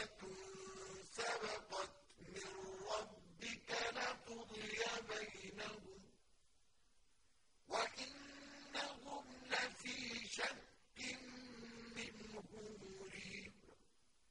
لكم